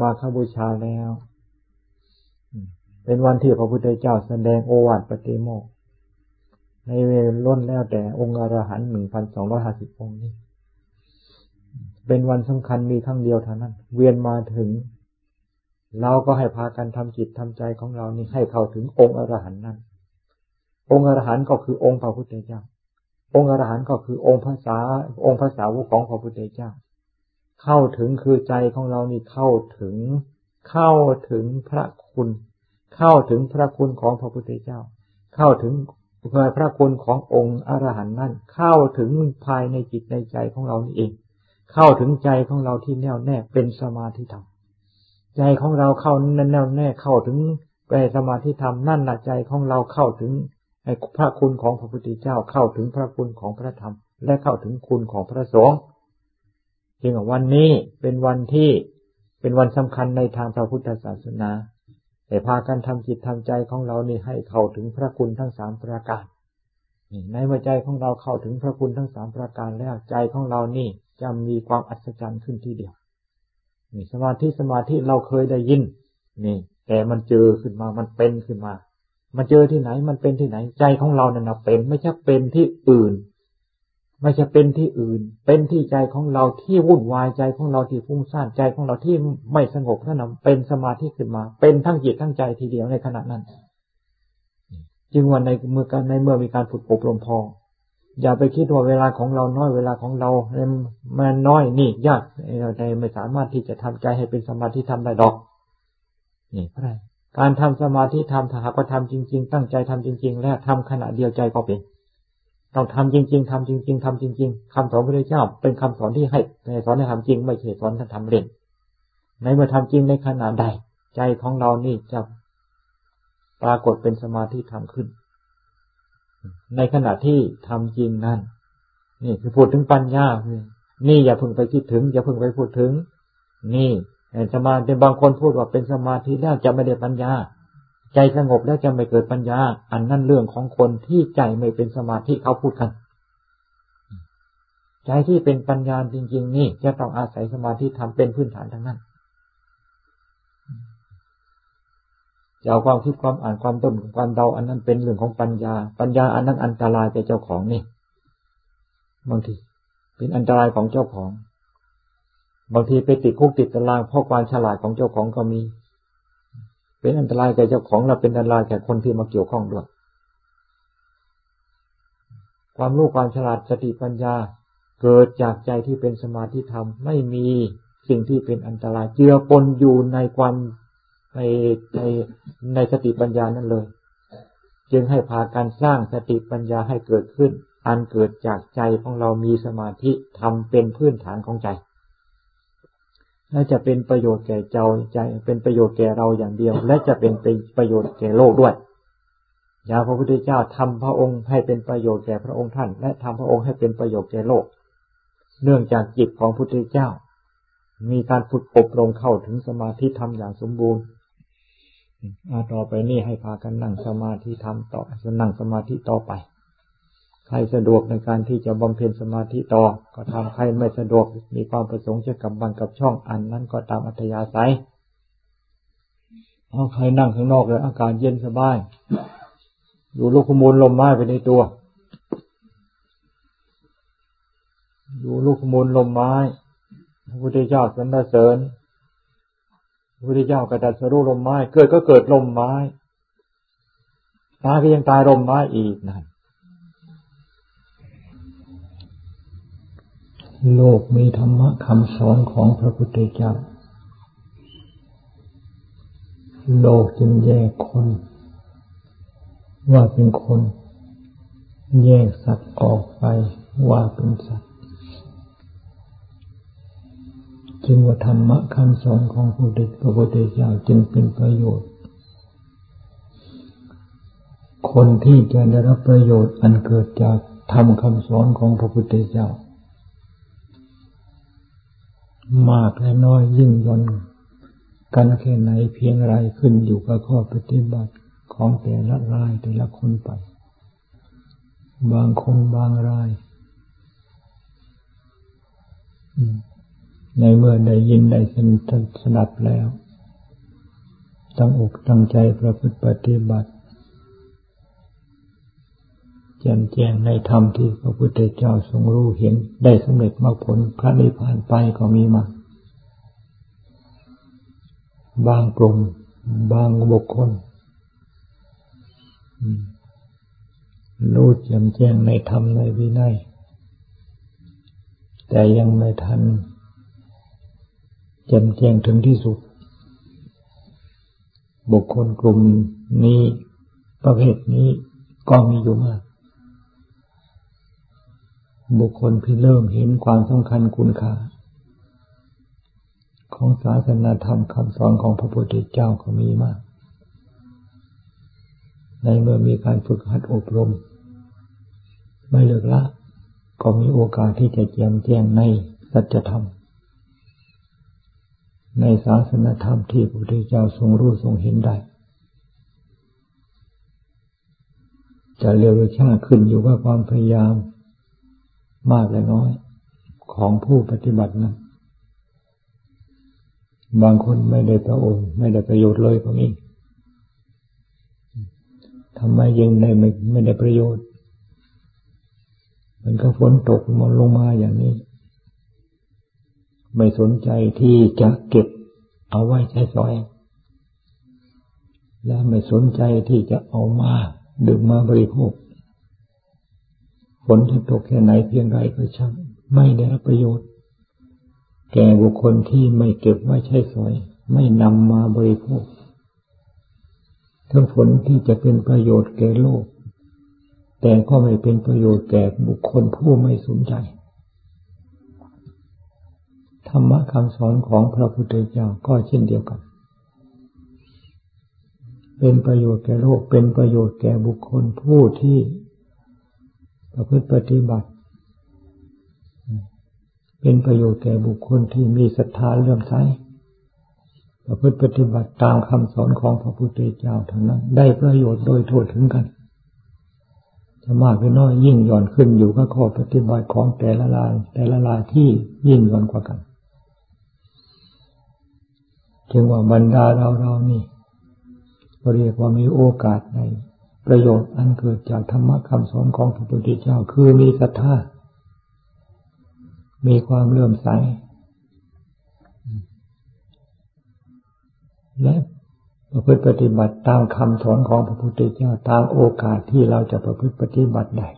มาคบูชาแล้ว เป็นวันที่พระพุทธเจ้าแสดงโอวาทปฏิโมกในเวล้นแล้วแต่องค์อรหันต์หนึ่งพันสองร้อยห้าสิบองค์นี้ เป็นวันสำคัญมีครั้งเดียวเท่านั้น เวียนมาถึง เราก็ให้พากันทำจิตทำใจของเรานี่ให้เข้าถึงองค์อรหันต์นั้น องค์อรหันต์ก็คือองค์พระพุทธเจ้า องค์อรหันต์ก็คือองค์ภาษาองค์ภาษาวกของพระพุทธเจ้า เข้าถึงคือใจของเรานี่เข้าถึง เข้าถึงพระคุณ เข้าถึงพระคุณของพระพุทธเจ้า เข้าถึงเพื่อพระคุณขององค์อรหันต์นั่น เข้าถึงภายในจิตในใจของเรานี่เอง เข้าถึงใจของเราที่แน่วแน่เป็นสมาธิธรรมใจของเราเข้าแน่วแน่เข้าถึงไปสมาธิธรรมนั่นหละใจของเราเข้าถึงพระคุณของพระพุทธเจ้าเข้าถึงพระคุณของพระธรรม และเข้าถึงคุณของพระสงฆ์ จึงวันนี้เป็นวันที่เป็นวันสำคัญในทางพระพุทธศาสนา แต่พากันทำจิตทำใจของเรานี่ให้เข้าถึงพระคุณทั้งสามประการในเมื่อใจของเราเข้าถึงพระคุณทั้งสามประการแล้วใจของเรานี่จะมีความอัศจรรย์ขึ้นที่เดียวนี่สมาธิสมาธิเราเคยได้ยิน นี่ แต่มันเจอขึ้นมามันเป็นขึ้นมา มันเจอที่ไหนมันเป็นที่ไหนใจของเราเนี่ยนะเป็นไม่ใช่เป็นที่อื่น ไม่ใช่เป็นที่อื่น เป็นที่ใจของเราที่วุ่นวายใจของเราที่ฟุ้งซ่านใจของเราที่ไม่สงบนั่นนะเป็นสมาธิขึ้นมา เป็นทั้งจิตทั้งใจทีเดียวในขณะนั้น จึงวันในเมื่อการในเมื่อมีการฝึกอบรมพอ อย่าไปคิดว่าเวลาของเราน้อยเวลาของเรามันน้อยนี่ยากเราใจไม่สามารถที่จะทำใจให้เป็นสมาธิทำได้ดอก นี่เพราะอะไรการทำสมาธิทำถ้าหากว่าทำจริง ๆ ตั้งใจทำจริง ๆ แล้วทำขณะเดียวใจก็เป็น ต้องทำจริง ๆทำจริง ๆทำจริง ๆคำสอนพระเจ้า เป็นคำสอนที่ให้สอนให้ทำจริง ไม่ใช่สอนให้ทำเล่นในเมื่อทำจริงในขณะใด ใจของเรานี่จะปรากฏเป็นสมาธิทำขึ้น ในขณะที่ทำจริงนั่นนี่คือพูดถึงปัญญานี่อย่าพิ่งไปคิดถึง อย่าพิ่งไปพูดถึง นี่สมาธิบางคนพูดว่าเป็นสมาธิแล้วจะไม่ได้ปัญญา ใจสงบแล้วจะไม่เกิดปัญญา อันนั่นเรื่องของคนที่ใจไม่เป็นสมาธิเขาพูดกัน ใจที่เป็นปัญญาจริง ๆ นี่จะต้องอาศัยสมาธิทำเป็นพื้นฐานทั้งนั้นจะเอาความคิดความอ่านความต้นความเดาอันนั้นเป็นเรื่องของปัญญา ปัญญาอันนั้นอันตรายแก่เจ้าของนี่บางทีเป็นอันตรายของเจ้าของ บางทีไปติดคุกติดตารางเพราะความฉลาดของเจ้าของก็มี เป็นอันตรายแก่เจ้าของเราเป็นอันตรายแก่คนที่มาเกี่ยวข้องด้วย ความรู้ความฉลาดสติปัญญา เกิดจากใจที่เป็นสมาธิธรรมไม่มีสิ่งที่เป็นอันตรายเจือปนอยู่ในความในในในสติปัญญานั่นเลย จึงให้พาการสร้างสติปัญญาให้เกิดขึ้น อันเกิดจากใจของเรามีสมาธิทำเป็นพื้นฐานของใจ และจะเป็นประโยชน์แก่เจ้าใจ เป็นประโยชน์แก่เราอย่างเดียว และจะเป็นประโยชน์แก่โลกด้วยอย่าพระพุทธเจ้าทำพระองค์ให้เป็นประโยชน์แก่พระองค์ท่าน และทำพระองค์ให้เป็นประโยชน์แก่โลก เนื่องจากจิตของพระพุทธเจ้า มีการฝึกอบรมเข้าถึงสมาธิธรรมอย่างสมบูรณ์ต่อไปนี่ให้พากันนั่งสมาธิธรรมต่อนั่งสมาธิต่อไป ใครสะดวกในการที่จะบำเพ็ญสมาธิต่อ ก็ทำใครไม่สะดวกมีความประสงค์จะกับบังกับช่องอันนั้นก็ตามอัธยาศัยเอาใครนั่งข้างนอกเลยอากาศเย็นสบายอยู่ลูกขมูลลมไม้ไปในตัวอยู่ลูกขมูลลมไม้พระพุทธเจ้าสรรเสริญพระพุทธเจ้ากระดัสรู้ลมไม้ เกิดก็เกิดลมไม้ตายก็ยังตายลมไม้อีกนั่น โลกมีธรรมะคำสอนของพระพุทธเจ้า โลกจึงแยกคน ว่าเป็นคน แยกสัตว์ออกไปว่าเป็นสัตว์ จึงว่าธรรมะคำสอนของพระพุทธเจ้าจึงเป็นประโยชน์ คนที่จะได้รับประโยชน์อันเกิดจากธรรมคำสอนของพระพุทธเจ้า มากและน้อยยิ่งยนกันแค่ไหนเพียงไรขึ้นอยู่กับข้อปฏิบัติของแต่ละรายแต่ละคนไป บางคนบางราย ในเมื่อได้ยินได้สนับแล้วตั้งอกตั้งใจประพฤติปฏิบัติ แจ่มแจ้งในธรรมที่พระพุทธเจ้าทรงรู้เห็น ได้สำเร็จมรรคผลพระนิพพานไปก็มีมา บางกลุ่ม บางบุคคลรู้แจ่มแจ้งในธรรมในวินัยแต่ยังไม่ทันแจ่มแจ้งถึงที่สุด บุคคลกลุ่มนี้ประเภทนี้ก็มีอยู่มาก บุคคลที่เริ่มเห็นความสำคัญคุณค่า ของศาสนาธรรมคำสอนของพระพุทธเจ้าก็มีมาก ในเมื่อมีการฝึกหัดอบรม ไม่เลิกละ ก็มีโอกาสที่จะแจ่มแจ้งในสัจธรรม ในศาสนาธรรมที่พระพุทธเจ้าทรงรู้ทรงเห็นได้ จะเร็วหรือช้าขึ้นอยู่ว่าความพยายาม มากและน้อย ของผู้ปฏิบัตินั้นบางคนไม่ได้ประโยชน์ไม่ได้ประโยชน์เลยก็มีทำไมยังได้ไม่ไม่ได้ประโยชน์ มันก็ฝนตกมันลงมาอย่างนี้ ไม่สนใจที่จะเก็บเอาไว้ใช้สอย และไม่สนใจที่จะเอามาดื่มมาบริโภค ฝนจะตกแค่ไหนเพียงไรก็ช่างไม่ได้รับประโยชน์ แก่บุคคลที่ไม่เก็บไว้ใช้สอย ไม่นำมาบริโภค ทั้งผลที่จะเป็นประโยชน์แก่โลก แต่ก็ไม่เป็นประโยชน์แก่บุคคลผู้ไม่สนใจ ธรรมะคำสอนของพระพุทธเจ้าก็เช่นเดียวกัน เป็นประโยชน์แก่โลก เป็นประโยชน์แก่บุคคลผู้ที่ ประพฤติปฏิบัติ เป็นประโยชน์แก่บุคคลที่มีศรัทธาเลื่อมใสประพฤติปฏิบัติตามคำสอนของพระพุทธเจ้าทั้งนั้น ได้ประโยชน์โดยทั่วถึงกันจะมากหรือน้อยยิ่งหย่อนขึ้นอยู่กับข้อปฏิบัติของแต่ละลาย แต่ละลายที่ยิ่งหย่อนกว่ากันจึงว่าบรรดาเราเรานี่เรียกว่ามีโอกาสใน ประโยชน์อันเกิดจากธรรมะคำสอนของพระพุทธเจ้าคือมีศรัทธา มีความเลื่อมใส และประพฤติปฏิบัติตามคำสอนของพระพุทธเจ้าตามโอกาสที่เราจะประพฤติปฏิบัติได้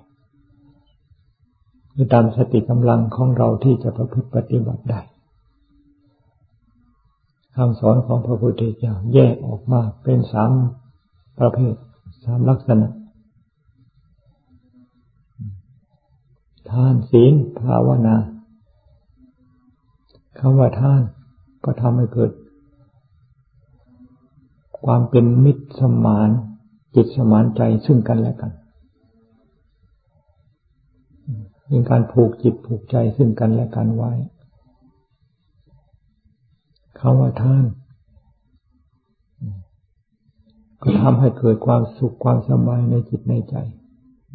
หรือตามสติกำลังของเราที่จะประพฤติปฏิบัติได้คำสอนของพระพุทธเจ้าแยกออกมาเป็นสามประเภท สามลักษณะ ทานศีลภาวนาคำว่าท่านก็ทำให้เกิด ความเป็นมิตรสมาน จิตสมานใจซึ่งกันและกันเป็นการผูกจิตผูกใจซึ่งกันและกันไว้คำว่าท่าน ก็ทำให้เกิดความสุขความสบายในจิตในใจ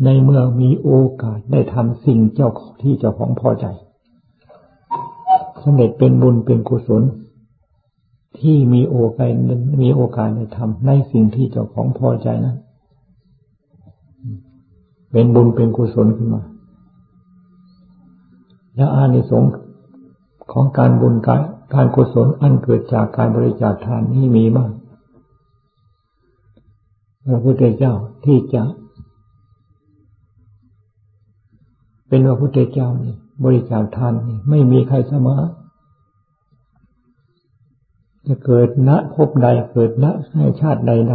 ในเมื่อมีโอกาสได้ทำสิ่งเจ้าที่เจ้าของพอใจสำเร็จเป็นบุญเป็นกุศล ที่มีโอกาสมีโอกาสในทำในสิ่งที่เจ้าของพอใจนั้นเป็นบุญเป็นกุศลขึ้นมา และอานิสงส์ของการบุญการการกุศลอันเกิดจากการบริจาคทานนี้มีมาก พระพุทธเจ้าที่จะ เป็นพระพุทธเจ้านี่บริจาคทานนี่ไม่มีใครเสมอจะเกิดณภพใดเกิดณให้ชาติใดใด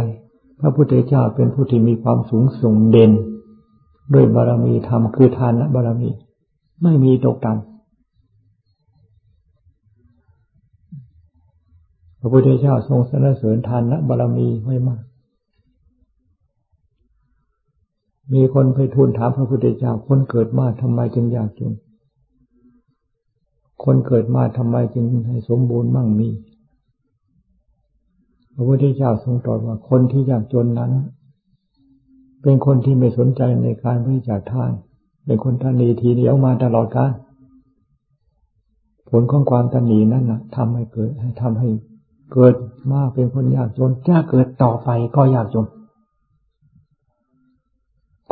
พระพุทธเจ้าเป็นผู้ที่มีความสูงส่งเด่นด้วยบารมีธรรมคือทานบารมี ไม่มีตกต่ำพระพุทธเจ้าทรงสรรเสริญทานบารมีไว้มาก มีคนไปทูลถามพระพุทธเจ้า คนเกิดมาทำไมจึงยากจน คนเกิดมาทำไมจึงให้สมบูรณ์มั่งมี พระพุทธเจ้าทรงตรัสว่าคนที่ยากจนนั้น เป็นคนที่ไม่สนใจในการบริจาคทาน เป็นคนทันีทีเดียวมาตลอดกาลผลของความตันหนีนั่นนะทำให้เกิดทำให้เกิดมากเป็นคนยากจนถ้าเกิดต่อไปก็ยากจน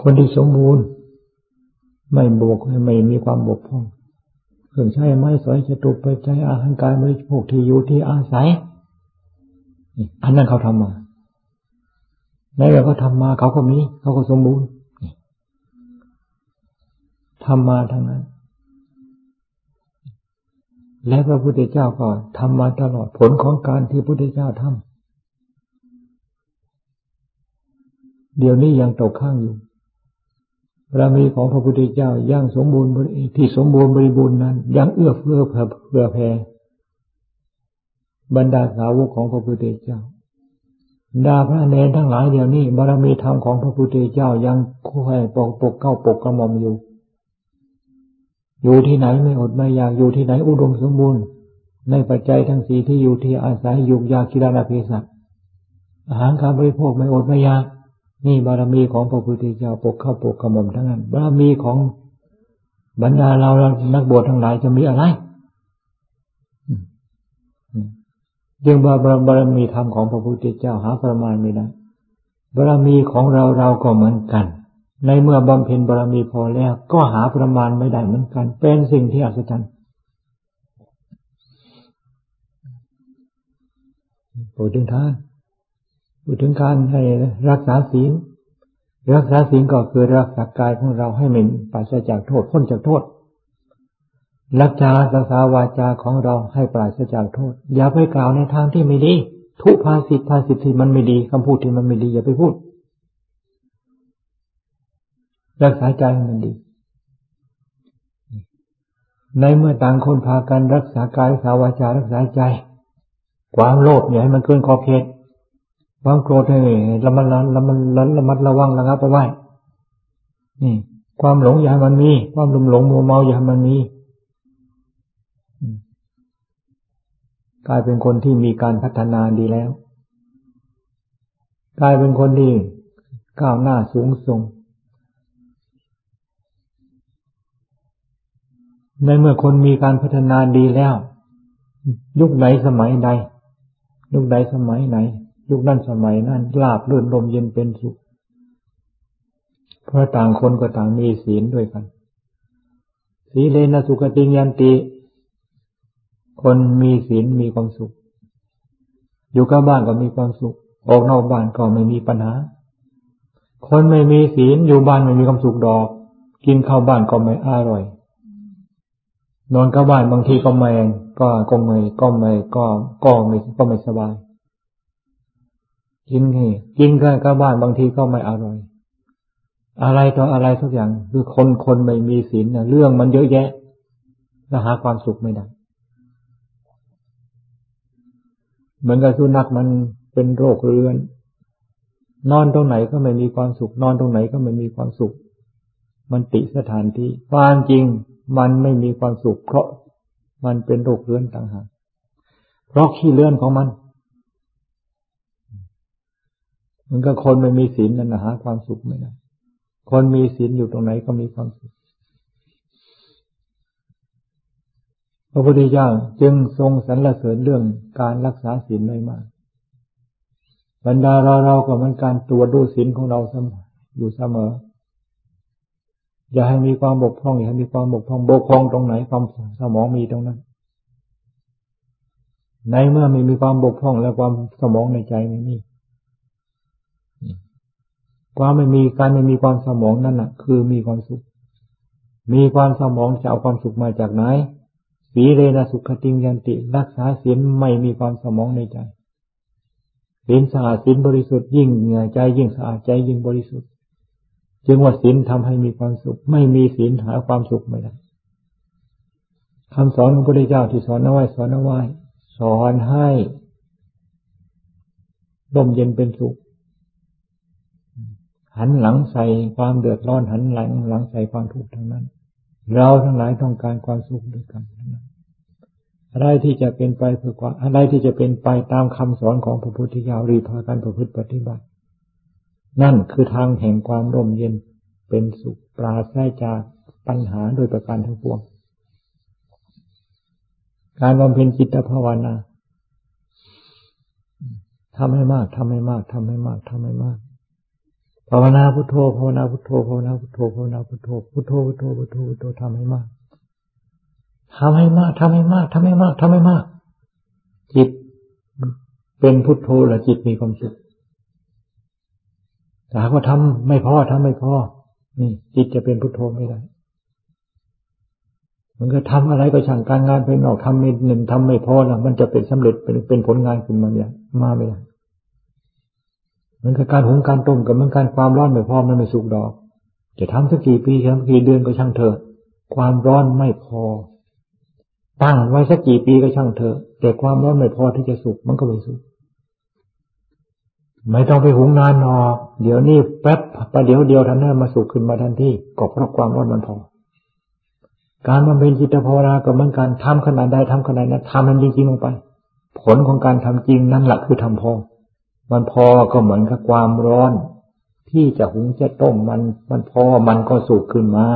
คนที่สมบูรณ์ ไม่บกไม่มีความบกพร่องเครื่องใช้ไม้สอยจตุปัจจัยอาหารกายบริโภคที่อยู่ที่อาศัยอันนั้นเขาทำมาในเมื่อเขาทำมาเขาก็มี เขาก็สมบูรณ์ทำมาทั้งนั้น และพระพุทธเจ้าก็ทำมาตลอดผลของการที่พระพุทธเจ้าทำเดี๋ยวนี้ยังตกข้างอยู่ บารมีของพระพุทธเจ้ายังสมบูรณ์ที่สมบูรณ์บริบูรณ์นั้นยังเอื้อเฟื้อเผื่อแผ่บรรดาสาวกของพระพุทธเจ้าดาพระเนรทั้งหลายเดี๋ยวนี้บารมีธรรมของพระพุทธเจ้ายังค่อยปกปกเก้าปกกระหม่อมอยู่ อยู่ที่ไหนไม่อดไม่อยากอยู่ที่ไหนอุดมสมบูรณ์ ในปัจจัยทั้งสี่ที่อยู่ที่อาศัยยุกยากิราเพศัอาหารการบริโภคไม่อดไม่อยาก นี่บารมีของพระพุทธเจ้าปกเข้าปกกระหม่อมทั้งนั้น บารมีของบรรดาเรานักบวชทั้งหลายจะมีอะไรจึงบารบารมีธรรมของพระพุทธเจ้าหาประมาณไม่ได้บารมีของเราเราก็เหมือนกัน ในเมื่อบำเพ็ญบารมีพอแล้ว ก็หาประมาณไม่ได้เหมือนกัน เป็นสิ่งที่อัศจรรย์พูดถึงทาน พูดถึงการให้รักษาศีล รักษาศีลก็คือรักษากายของเราให้มันปราศจากโทษพ้นจากโทษ รักษาสาษาวาจาของเราให้ปราศจากโทษ อย่าไปกล่าวในทางที่ไม่ดี ทุพาสิทธาสิทธิมันไม่ดีคำพูดที่มันไม่ดีอย่าไปพูด รักษาใจมันดี ในเมื่อต่างคนพากันรักษากายรักษาวาจารักษาใจ ความโลภอย่าให้มันเกินขอบเขต ความโกรธให้ละมันละมันละมัดระวังระงับเอาไว้นี่ ความหลงอย่ามันมี ความหลงหลงมัวเมาอย่ามันมีกลายเป็นคนที่มีการพัฒนาดีแล้ว กลายเป็นคนที่ก้าวหน้าสูงส่ง ในเมื่อคนมีการพัฒนาดีแล้ว ยุคไหนสมัยใด ยุคใดสมัยไหน ยุคนั้นสมัยนั้นลาบลื่นลมเย็นเป็นสุขเพราะต่างคนก็ต่างมีศีลด้วยกัน สีเลนะสุขติยันติ คนมีศีลมีความสุข อยู่กับบ้านก็มีความสุข ออกนอกบ้านก็ไม่มีปัญหา คนไม่มีศีลอยู่บ้านไม่มีความสุขดอก กินข้าวบ้านก็ไม่อร่อย นอนกับบ้านบางทีก็ไม่ก็ก็ไม่ก็ไม่ก็ก็ไม่ก็ไม่สบาย กินไงกินก็กับบ้านบางทีก็ไม่อร่อย อะไรต่ออะไรทุกอย่าง คือคนคนไม่มีศีลเรื่องมันเยอะแยะแล้วหาความสุขไม่ได้เหมือนกับสุนัขมันเป็นโรคเรื้อน นอนตรงไหนก็ไม่มีความสุข นอนตรงไหนก็ไม่มีความสุข มันติสถานที่ความจริงมันไม่มีความสุข เพราะมันเป็นโรคเรื้อนต่างหากเพราะขี้เลื่อนของมัน มันก็คนไม่มีศีลนั่นนะหาความสุขไม่ได้คนมีศีลอยู่ตรงไหนก็มีความสุข พระพุทธเจ้าจึงทรงสรรเสริญเรื่องการรักษาศีลไม่มาก บรรดาเราเราก็มันการตรวจดูศีลของเราอยู่เสมอ อย่าให้มีความบกพร่องอย่าให้มีความบกพร่องบกพร่องตรงไหนความสมองมีตรงนั้น ในเมื่อไม่มีความบกพร่องและความสมองในใจไม่มี ความไม่มีการไม่มีความสมองนั่นแหะคือมีความสุข มีความสมองจะเอาความสุขมาจากไหนสีเรนะสุขติงยันติ รักษาศีลไม่มีความสมองในใจศีลสะอาดศีลบริสุทธิ์ยิ่งเหงื่อใจยิ่งสะอาดใจยิ่งบริสุทธิ์ จึงว่าศีลทำให้มีความสุข ไม่มีศีลหาความสุขไม่ได้คำสอนของพระพุทธเจ้าที่สอนเอาไว้สอนเอาไว้สอนให้ร่มเย็นเป็นสุข หันหลังใส่ความเดือดร้อนหันหลังหลังใส่ความทุกข์ทั้งนั้น เราทั้งหลายต้องการความสุขด้วยกันทั้งนั้นอะไรที่จะเป็นไปเพื่อความอะไรที่จะเป็นไปตามคำสอนของพระพุทธเจ้ารีพาการประพฤติปฏิบัติ นั่นคือทางแห่งความร่มเย็นเป็นสุขปราศจากปัญหาโดยประการทั้งปวง การบำเพ็ญจิตภาวนาทำให้มากทำให้มากทำให้มากทำให้มาก ภาวนาพุทโธภาวนาพุทโธภาวนาพุทโธภาวนาพุทโธพุทโธพุทโธพุทโธพุทโธทำให้มากทำให้มากทำให้มากทำให้มากทำให้มาก จิตเป็นพุทโธแล้วจิตมีความสุขแต่หากว่าทำไม่พอทำไม่พอนี่จิตจะเป็นพุทโธไม่ได้มันก็ทำอะไรก็ช่างการงานไปนอกทำไม่หนึ่งทำไม่พอละมันจะเป็นสำเร็จเป็นเป็นผลงานขึ้นมาเนี่ยมาไม่ได้ มือนกับการหุงการต้มกับมันการความร้อนไม่พอมันไม่สุกดอก จะทำสักกี่ปีครับกี่เดือนก็ช่างเถอะ ความร้อนไม่พอ ตั้งไว้สักกี่ปีก็ช่างเถอะ แต่ความร้อนไม่พอที่จะสุกมันก็ไม่สุกไม่ต้องไปหุงนานหรอกเดี๋ยวนี้แป๊บประเดี๋ยวเดียวทันนั้นมาสุกขึ้นมาทันทีก็เพราะความร้อนมันพอ การบำเพ็ญจิตภาวนาก็เหมือนการทำขนาดใดทำขนาดนั้นทำมันจริงๆลงไป ผลของการทำจริงนั่นแหละคือทำพอ มันพอก็เหมือนกับความร้อน ที่จะหุงจะต้มมัน มันพอมันก็สุกขึ้นมา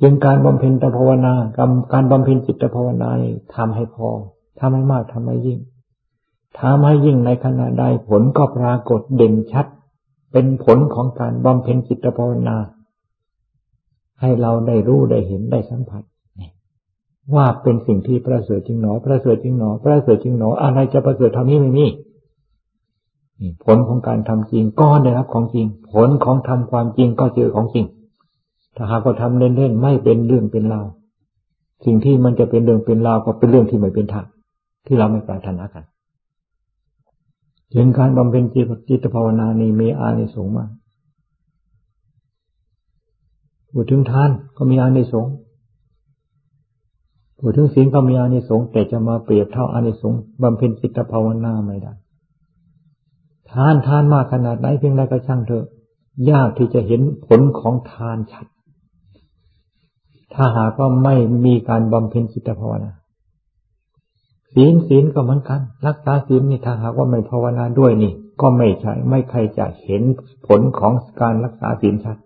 จึงการบำเพ็ญตภาวนาการการบำเพ็ญจิตภาวนาทำให้พอทำให้มากทำให้ยิ่งทำให้ยิ่งในขณะใดผลก็ปรากฏเด่นชัด เป็นผลของการบำเพ็ญจิตภาวนา ให้เราได้รู้ได้เห็นได้สัมผัสว่าเป็นสิ่งที่ประเสริฐจริงหนอประเสริฐจริงหนอประเสริฐจริงหนออะไรจะประเสริฐเท่านี้ไม่มี ผลของการทำจริงก็ได้รับของจริง ผลของทำความจริงก็เจอของจริง ถ้าหากว่าทำเล่นๆไม่เป็นเรื่องเป็นราวสิ่งที่มันจะเป็นเรื่องเป็นราวก็เป็นเรื่องที่ไม่เป็นธรรมที่เราไม่ปรารถนากันถึงการบำเพ็ญจิตจิตภาวนานี้มีอานิสงส์มากพูดถึงทานก็มีอานิสงส์พูดถึงศีลก็มีอานิสงส์แต่จะมาเปรียบเท่าอานิสงส์บำเพ็ญจิตภาวนาไม่ได้ ทานทานมากขนาดไหนเพียงใดก็ช่างเถอะ ยากที่จะเห็นผลของทานชัด ถ้าหากว่าไม่มีการบำเพ็ญจิตภาวนาศีลศีลก็เหมือนกัน รักษาศีลนี่ถ้าหากว่าไม่ภาวนาด้วยนี่ ก็ไม่ใช่ไม่ใครจะเห็นผลของการรักษาศีลชัด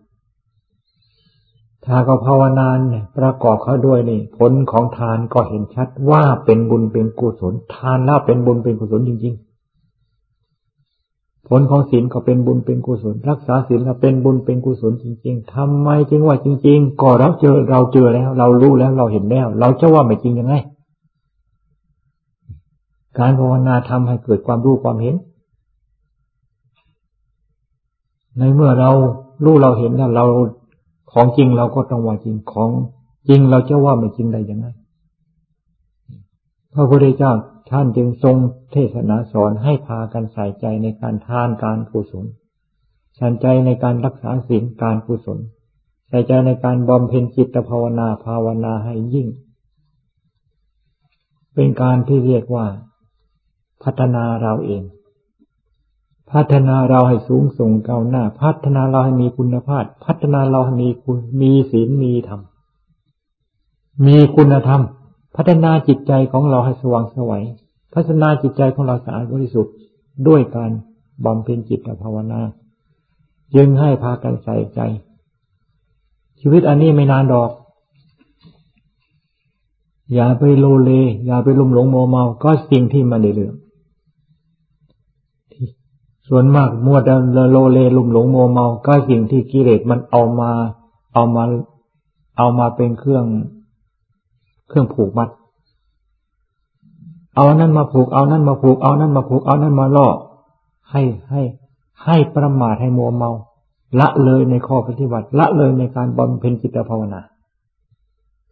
ถ้าก็ภาวนาเนี่ย ประกอบเขาด้วยนี่ ผลของทานก็เห็นชัดว่าเป็นบุญเป็นกุศลทานแล้วเป็นบุญเป็นกุศลจริง ๆ ผลของศีลก็เป็นบุญเป็นกุศล รักษาศีลก็เป็นบุญเป็นกุศลจริง ๆทำไมจึงว่าจริง ๆ ก็เราเจอเราเจอแล้ว เรารู้แล้วเราเห็นแล้ว เราจะว่าไม่จริงยังไงการภาวนาทำให้เกิดความรู้ความเห็น ในเมื่อเรารู้เราเห็นแล้วเราของจริงเราก็ต้องว่าจริงของจริงเราจะว่าไม่จริงได้ยังไง พระพุทธเจ้าท่านจึงทรงเทศนาสอนให้พากันใส่ใจในการทานการกุศลใส่ใจในการรักษาศีลการกุศลใส่ใจในการบำเพ็ญจิตภาวนาภาวนาให้ยิ่ง เป็นการที่เรียกว่า พัฒนาเราเอง พัฒนาเราให้สูงส่งก้าวหน้า พัฒนาเราให้มีคุณภาพ พัฒนาเราให้มีคุณมีศีลมีธรรมมีคุณธรรม พัฒนาจิตใจของเราให้สว่างสวัยพัฒนาจิตใจของเราสะอาดบริสุทธิ์ด้วยการบำเพ็ญจิตภาวนายึงให้พากันใส่ใจ ชีวิตอันนี้ไม่นานดอก อย่าไปโลเล อย่าไปลุ่มหลงโมเมา ก็สิ่งที่มันได้เรื่องส่วนมากมัวแต่โลเลลุ่มหลงโมเมา ก็สิ่งที่กิเลสมันเอามา เอามา เอามาเป็นเครื่อง เครื่องผูกมัด เอานั้นมาผูก เอานั้นมาผูก เอานั้นมาผูก เอานั้นมาล่อ ให้ให้ ให้ประมาทให้มัวเมา ละเลยในข้อปฏิบัติ ละเลยในการบำเพ็ญจิตภาวนา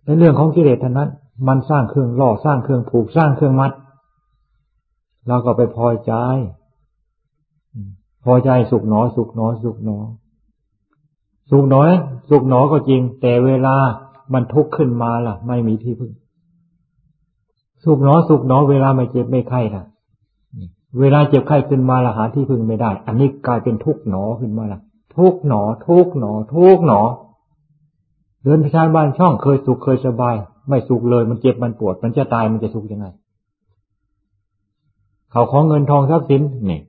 ในเรื่องของกิเลสนั้น มันสร้างเครื่องล่อ สร้างเครื่องผูก สร้างเครื่องมัด เราก็ไปพอใจ พอใจสุขหนอ สุขหนอ สุขหนอ สุขหนอ สุขหนอก็จริง แต่เวลา มันทุกข์ขึ้นมาล่ะ ไม่มีที่พึ่ง สุขหนอสุขหนอเวลาไม่เจ็บไม่ไข้ล่ะ เวลาเจ็บไข้ขึ้นมาละหาที่พึ่งไม่ได้ อันนี้กลายเป็นทุกข์หนอขึ้นมาล่ะ ทุกข์หนอ ทุกข์หนอ ทุกข์หนอ เดินไปชานบ้านช่องเคยสุขเคยสบาย ไม่สุขเลยมันเจ็บมันปวด มันจะตายมันจะสุขยังไงเขาของเงินทองทรัพย์สินนี่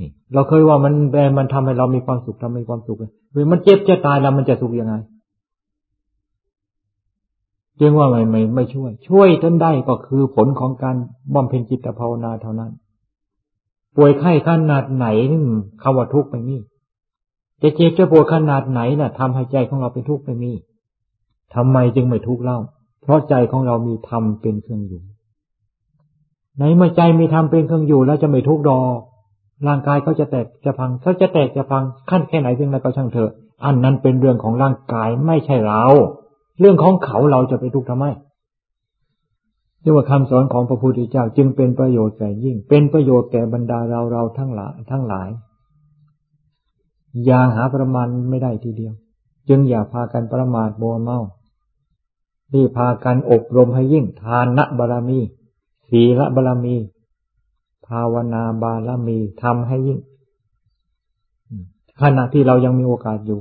นี่ เราเคยว่ามันแบมันทำให้เรามีความสุขทำให้ความสุขเลยมันเจ็บจะตายแล้วมันจะสุขยังไง จึงว่าไม่ไม่ไม่ช่วย ช่วยท่านได้ก็คือผลของการบำเพ็ญจิตภาวนาเท่านั้น ป่วยไข้ขนาดไหนคำว่าทุกข์ไม่มีจะเจ็บจะปวดขนาดไหนน่ะทำให้ใจของเราเป็นทุกข์ไม่มีทำไมจึงไม่ทุกข์เล่า เพราะใจของเรามีธรรมเป็นเครื่องอยู่ ในเมื่อใจมีธรรมเป็นเครื่องอยู่แล้วจะไม่ทุกข์ดอกร่างกายเขาจะแตกจะพังเขาจะแตกจะพังขั้นแค่ไหนเพียงไรก็ช่างเถอะ อันนั้นเป็นเรื่องของร่างกายไม่ใช่เรา เรื่องของเขาเราจะไปทุกข์ทำไมเรียกว่าคำสอนของพระพุทธเจ้าจึงเป็นประโยชน์แก่ยิ่ง เป็นประโยชน์แก่บรรดาเราเราทั้งหลายทั้งหลาย อย่าหาประมาณไม่ได้ทีเดียว จึงอย่าพากันประมาทโมเมาที่พากันอบรมให้ยิ่งทานณบารมี ศีลบารมี ภาวนาบารมีทำให้ยิ่งขณะที่เรายังมีโอกาสอยู่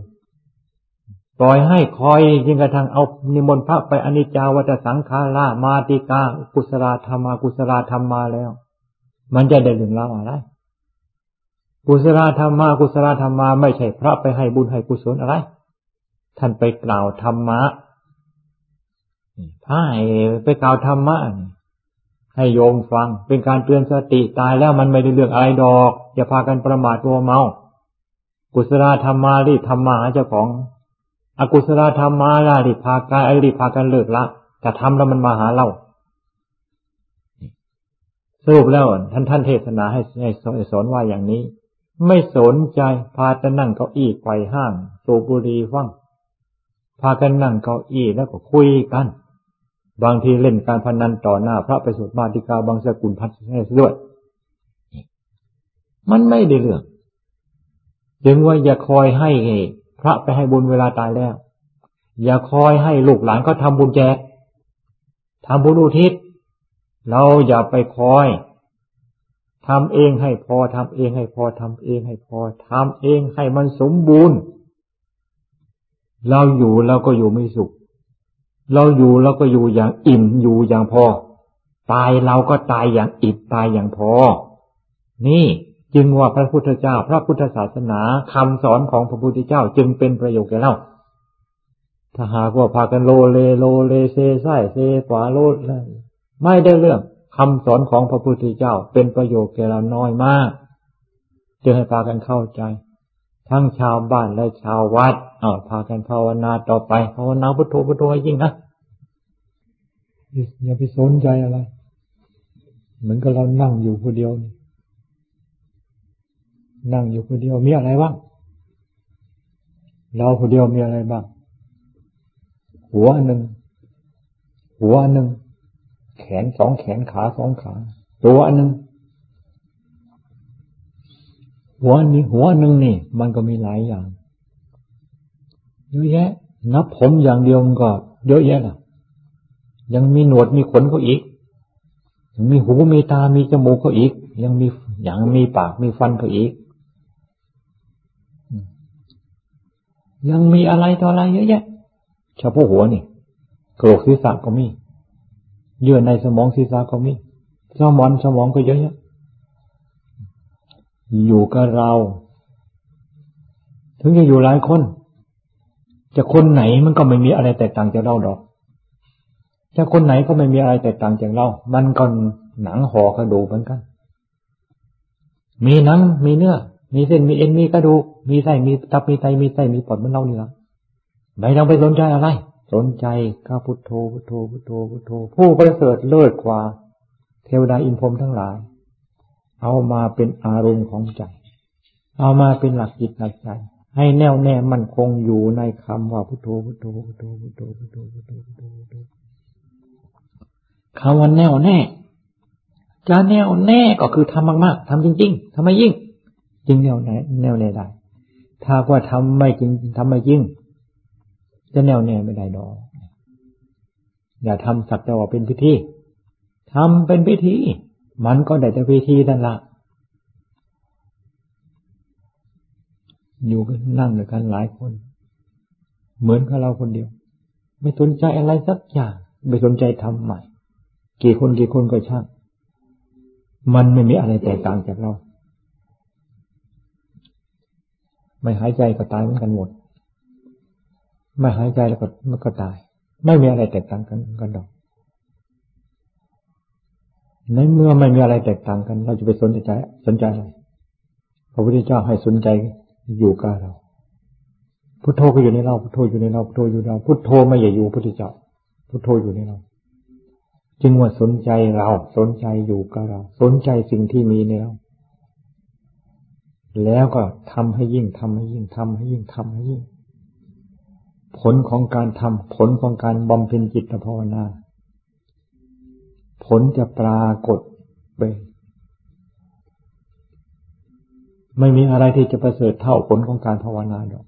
ปล่อยให้คอยยิ่งกระทั่งเอานิมนต์พระไปอนิจจาวัตสังขารามาติกากุศลธรรมากุศลธรรมมาแล้ว มันจะได้เรื่องราอะไรกุศลธรรมะกุศลธรรมะไม่ใช่พระไปให้บุญให้กุศลอะไร ท่านไปกล่าวธรรมะพระไปกล่าวธรรมะให้โยมฟัง เป็นการเตือนสติตายแล้วมันไม่ได้เรื่องอะไรดอก อย่าพากันประมาทตัวเมา กุศลธรรมารีธรรมะเจ้าของ อกุศลธรรมมาล่ะรีพากายไอรีพากันเลิกละแต่ทำแล้วมันมาหาเราสรุปแล้วท่านท่านเทศนาให้ให้สอนว่าอย่างนี้ ไม่สนใจพากันนั่งเก้าอี้ไกวห้างสูบบุหรี่ฟังพากันนั่งเก้าอี้แล้วก็คุยกัน บางทีเล่นการพนันต่อหน้า พระไปสวดมาติกาบางสกุลพัดให้ด้วยมันไม่ได้เรื่องจึงว่าอย่าคอยให้ พระไปให้บุญเวลาตายแล้ว อย่าคอยให้ลูกหลานก็ทำบุญแจกทำบุญอุทิศ เราอย่าไปคอยทำเองให้พอทำเองให้พอทำเองให้พอทำเองให้มันสมบูรณ์ เราอยู่เราก็อยู่ไม่สุข เราอยู่เราก็อยู่อย่างอิ่มอยู่อย่างพอ ตายเราก็ตายอย่างอิ่มตายอย่างพอ นี่ จึงว่าพระพุทธเจ้า พระพุทธศาสนาคำสอนของพระพุทธเจ้าจึงเป็นประโยชน์แก่เราถ้าหากว่าพากันโลเลโลเลเซไส้เซขวาโลดไม่ได้เรื่องคำสอนของพระพุทธเจ้าเป็นประโยชน์แก่เราน้อยมากจึงให้พากันเข้าใจ ทั้งชาวบ้านและชาววัดเอาพากันภาวนาต่อไปภาวนาพุทโธพุทโธยิ่งนะอย่าไปสนใจอะไร เหมือนกับเรานั่งอยู่คนเดียวนั่ นั่งอยู่คนเดียวมีอะไรบ้าง เราคนเดียวมีอะไรบ้าง หัวหนึ่ง หัวหนึ่ง แขนสองแขนขาสองขา ตัวหนึ่ง หัวนี้หัวหนึ่งนี่ มันก็มีหลายอย่าง เยอะแยะ นับผมอย่างเดียวมันก็ เยอะแยะนะยังมีหนวดมีขนเขาอีกยังมีหูมีตามีจมูกเขาอีก ยังมีอย่างมีปากมีฟันเขาอีก ยังมีอะไรต่ออะไรเยอะแยะเฉพาะหัวนี่กระโหลกศีรษะก็มี เยื่อในสมองศีรษะก็มีสมองสมองก็เยอะแยะอยู่กับเรา ถึงจะอยู่หลายคน จะคนไหนมันก็ไม่มีอะไรแตกต่างจากเราดอกจะคนไหนก็ไม่มีอะไรแตกต่างจากเรา มันก็หนังห่อกระดูกเหมือนกัน มีหนังมีเนื้อ มีเส้นมีเอ็นมีกระดูกมีไส้มีตับมีไตมีไส้มีปอดเหมือนเรานี่ละไม่ต้องไปสนใจอะไร สนใจข้าพุทโธพุทโธพุทโธพุทโธ ผู้ประเสริฐเลิศกว่า เทวดาอินพรมทั้งหลาย เอามาเป็นอารมณ์ของใจ เอามาเป็นหลักจิตหลักใจ ให้แน่วแน่มั่นคงอยู่ในคำว่าพุทโธพุทโธพุทโธพุทโธพุทโธพุทโธพุทโธพุทโธคำว่าแน่วแน่จะแน่วแน่ก็คือทำมากๆทำจริง ๆทำไม่ยิ่ง จริงแน่วแน่แน่วแน่ได้ ถ้าว่าทำไม่จริงทำไม่จริงจะแน่วแน่ไม่ได้ดอกอย่าทำสักแต่ว่าเป็นพิธีทำเป็นพิธี มันก็ได้แต่พิธีนั่นละอยู่กันนั่งด้วยกันหลายคน เหมือนกับเราคนเดียว ไม่สนใจอะไรสักอย่างไม่สนใจทำใหม่ กี่คนกี่คนก็ช่างมันไม่มีอะไรแตกต่างจากเรา ไม่หายใจก็ตายเหมือนกันหมด ไม่หายใจแล้วก็มันก็ตาย ไม่มีอะไรแตกต่างกันกันดอกในเมื่อไม่มีอะไรแตกต่างกัน เราจะไปสนใจสนใจอะไรพระพุทธเจ้าให้สนใจอยู่กับเราพุทโธก็อยู่ในเราพุทโธอยู่ในเราพุทโธอยู่เราพุทโธไม่ใช่อยู่พุทธเจ้าพุทโธอยู่ในเรา จึงว่าสนใจเรา สนใจอยู่กับเรา สนใจสิ่งที่มีในเรา แล้วก็ทำให้ยิ่งทำให้ยิ่งทำให้ยิ่งทำให้ยิ่ง ผลของการทำผลของการบำเพ็ญจิตภาวนา ผลจะปรากฏไปไม่มีอะไรที่จะประเสริฐเท่าผลของการภาวนาดอก